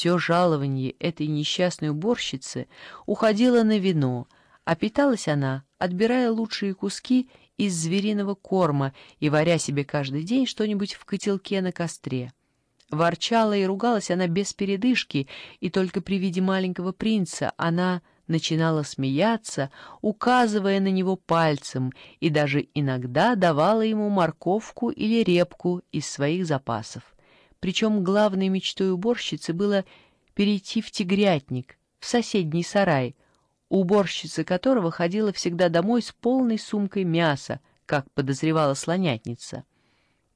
Все жалование этой несчастной уборщицы уходило на вино, а питалась она, отбирая лучшие куски из звериного корма и варя себе каждый день что-нибудь в котелке на костре. Ворчала и ругалась она без передышки, и только при виде маленького принца она начинала смеяться, указывая на него пальцем, и даже иногда давала ему морковку или репку из своих запасов. Причем главной мечтой уборщицы было перейти в тигрятник, в соседний сарай, уборщица которого ходила всегда домой с полной сумкой мяса, как подозревала слонятница.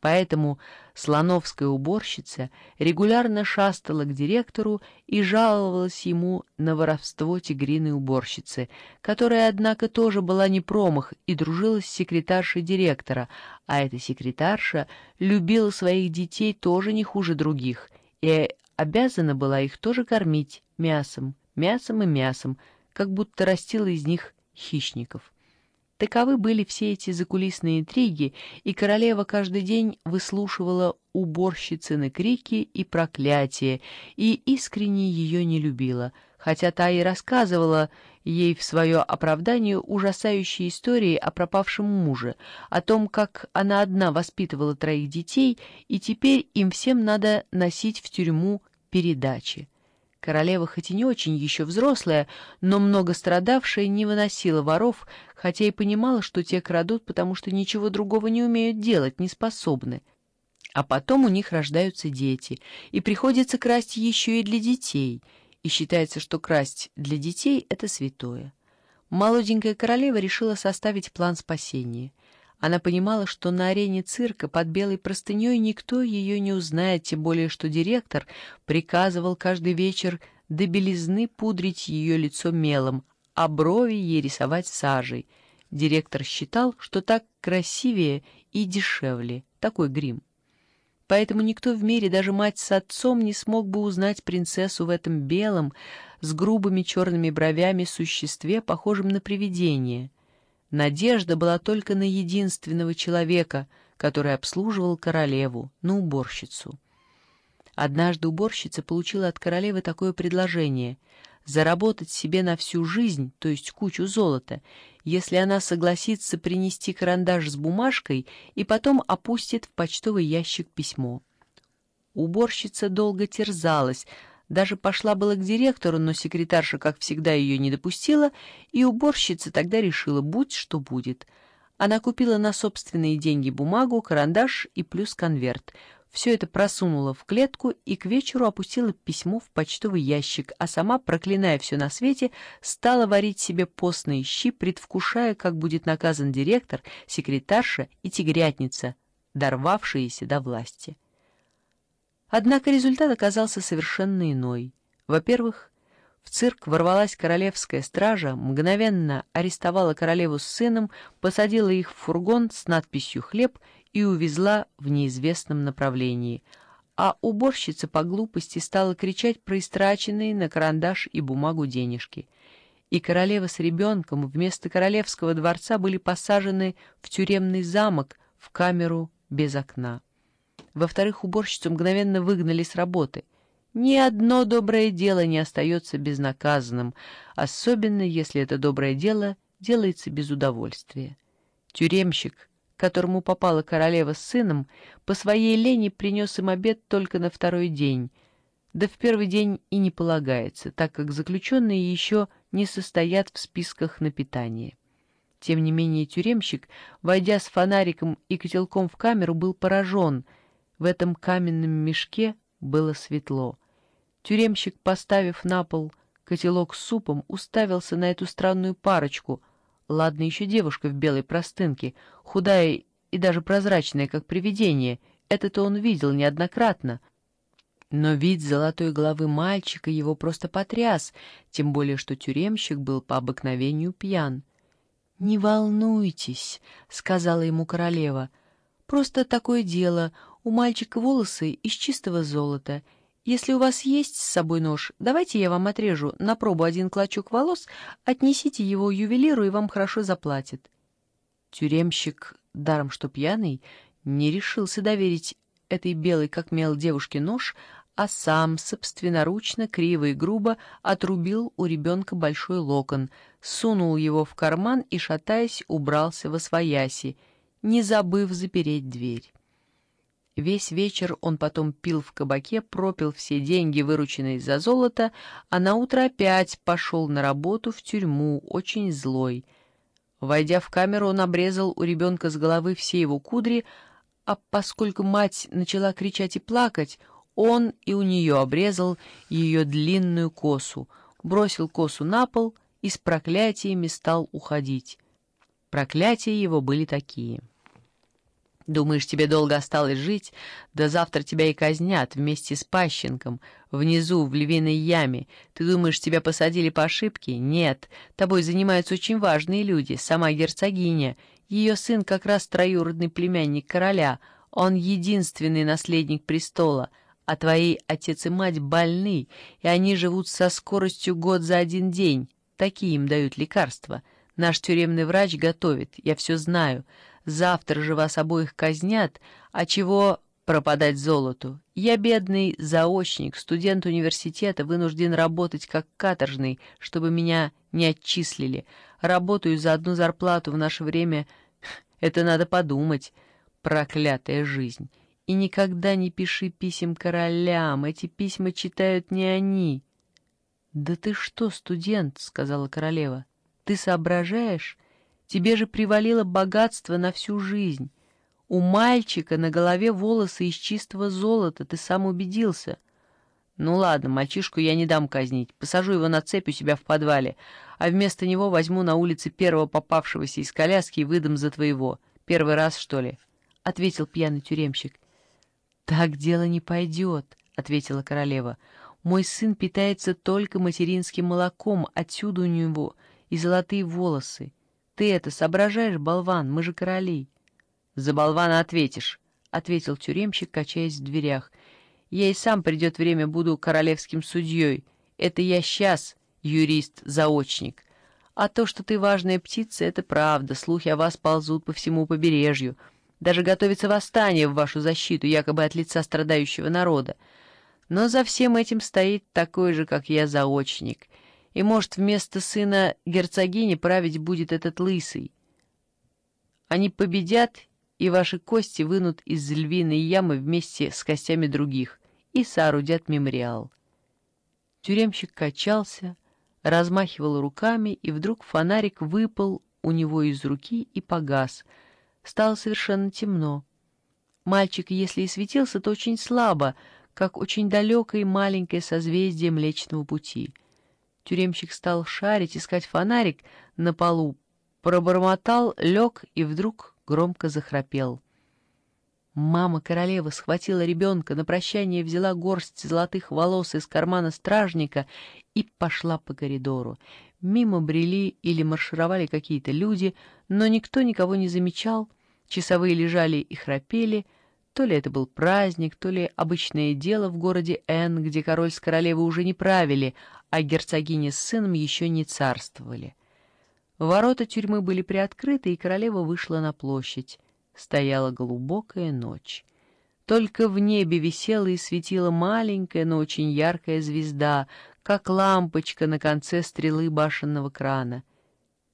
Поэтому слоновская уборщица регулярно шастала к директору и жаловалась ему на воровство тигриной уборщицы, которая, однако, тоже была не промах и дружила с секретаршей директора, а эта секретарша любила своих детей тоже не хуже других и обязана была их тоже кормить мясом, мясом и мясом, как будто растила из них хищников. Таковы были все эти закулисные интриги, и королева каждый день выслушивала уборщицыны крики и проклятия, и искренне ее не любила, хотя та и рассказывала ей в свое оправдание ужасающие истории о пропавшем муже, о том, как она одна воспитывала троих детей, и теперь им всем надо носить в тюрьму передачи. Королева, хоть и не очень еще взрослая, но много страдавшая, не выносила воров, хотя и понимала, что те крадут, потому что ничего другого не умеют делать, не способны. А потом у них рождаются дети, и приходится красть еще и для детей, и считается, что красть для детей — это святое. Молоденькая королева решила составить план спасения — она понимала, что на арене цирка под белой простыней никто ее не узнает, тем более что директор приказывал каждый вечер до белизны пудрить ее лицо мелом, а брови ей рисовать сажей. Директор считал, что так красивее и дешевле, такой грим. Поэтому никто в мире, даже мать с отцом, не смог бы узнать принцессу в этом белом, с грубыми черными бровями существе, похожем на привидение — Надежда была только на единственного человека, который обслуживал королеву, на уборщицу. Однажды уборщица получила от королевы такое предложение — заработать себе на всю жизнь, то есть кучу золота, если она согласится принести карандаш с бумажкой и потом опустит в почтовый ящик письмо. Уборщица долго терзалась — даже пошла было к директору, но секретарша, как всегда, ее не допустила, и уборщица тогда решила, будь что будет. Она купила на собственные деньги бумагу, карандаш и плюс конверт. Все это просунула в клетку и к вечеру опустила письмо в почтовый ящик, а сама, проклиная все на свете, стала варить себе постные щи, предвкушая, как будет наказан директор, секретарша и тигрятница, дорвавшиеся до власти. Однако результат оказался совершенно иной. Во-первых, в цирк ворвалась королевская стража, мгновенно арестовала королеву с сыном, посадила их в фургон с надписью «Хлеб» и увезла в неизвестном направлении. А уборщица по глупости стала кричать про истраченные на карандаш и бумагу денежки. И королева с ребенком вместо королевского дворца были посажены в тюремный замок в камеру без окна. Во-вторых, уборщицу мгновенно выгнали с работы. Ни одно доброе дело не остается безнаказанным, особенно если это доброе дело делается без удовольствия. Тюремщик, которому попала королева с сыном, по своей лени принес им обед только на второй день, да в первый день и не полагается, так как заключенные еще не состоят в списках на питание. Тем не менее тюремщик, войдя с фонариком и котелком в камеру, был поражен — в этом каменном мешке было светло. Тюремщик, поставив на пол котелок с супом, уставился на эту странную парочку. Ладно, еще девушка в белой простынке, худая и даже прозрачная, как привидение. Это-то он видел неоднократно. Но вид золотой головы мальчика его просто потряс, тем более что тюремщик был по обыкновению пьян. «Не волнуйтесь», — сказала ему королева, — «просто такое дело, у мальчика волосы из чистого золота. Если у вас есть с собой нож, давайте я вам отрежу на пробу один клочок волос, отнесите его ювелиру, и вам хорошо заплатят. Тюремщик, даром что пьяный, не решился доверить этой белой как мел девушке нож, а сам собственноручно, криво и грубо отрубил у ребенка большой локон, сунул его в карман и, шатаясь, убрался во свояси, не забыв запереть дверь. Весь вечер он потом пил в кабаке, пропил все деньги, вырученные за золото, а наутро опять пошел на работу в тюрьму, очень злой. Войдя в камеру, он обрезал у ребенка с головы все его кудри, а поскольку мать начала кричать и плакать, он и у нее обрезал ее длинную косу, бросил косу на пол и с проклятиями стал уходить. Проклятия его были такие. «Думаешь, тебе долго осталось жить? Да завтра тебя и казнят вместе с пащенком, внизу, в львиной яме. Ты думаешь, тебя посадили по ошибке? Нет, тобой занимаются очень важные люди, сама герцогиня. Ее сын как раз троюродный племянник короля, он единственный наследник престола» а твои отец и мать больны, и они живут со скоростью год за один день. Такие им дают лекарства. Наш тюремный врач готовит, я все знаю. Завтра же вас обоих казнят, а чего пропадать золоту? Я бедный заочник, студент университета, вынужден работать как каторжный, чтобы меня не отчислили. Работаю за одну зарплату в наше время. Это надо подумать. Проклятая жизнь. И никогда не пиши писем королям, эти письма читают не они. — Да ты что, студент, — сказала королева, — ты соображаешь? Тебе же привалило богатство на всю жизнь. У мальчика на голове волосы из чистого золота, ты сам убедился. Ну ладно, мальчишку я не дам казнить, посажу его на цепь у себя в подвале, а вместо него возьму на улице первого попавшегося из коляски и выдам за твоего. Первый раз, что ли? — ответил пьяный тюремщик. «Так дело не пойдет», — ответила королева. «Мой сын питается только материнским молоком, отсюда у него и золотые волосы. Ты это соображаешь, болван, мы же короли». «За болвана ответишь», — ответил тюремщик, качаясь в дверях. «Я и сам придет время буду королевским судьей. Это я сейчас юрист-заочник. А то, что ты важная птица, это правда. Слухи о вас ползут по всему побережью». Даже готовится восстание в вашу защиту, якобы от лица страдающего народа. Но за всем этим стоит такой же, как я, заочник. И, может, вместо сына герцогини править будет этот лысый. Они победят, и ваши кости вынут из львиной ямы вместе с костями других и соорудят мемориал. Тюремщик качался, размахивал руками, и вдруг фонарик выпал у него из руки и погас — стало совершенно темно. Мальчик, если и светился, то очень слабо, как очень далекое маленькое созвездие Млечного Пути. Тюремщик стал шарить, искать фонарик на полу, пробормотал, лег и вдруг громко захрапел. Мама королевы схватила ребенка, на прощание взяла горсть золотых волос из кармана стражника и пошла по коридору. Мимо брели или маршировали какие-то люди, но никто никого не замечал, часовые лежали и храпели, то ли это был праздник, то ли обычное дело в городе Н, где король с королевой уже не правили, а герцогиня с сыном еще не царствовали. Ворота тюрьмы были приоткрыты, и королева вышла на площадь. Стояла глубокая ночь. Только в небе висела и светила маленькая, но очень яркая звезда, как лампочка на конце стрелы башенного крана —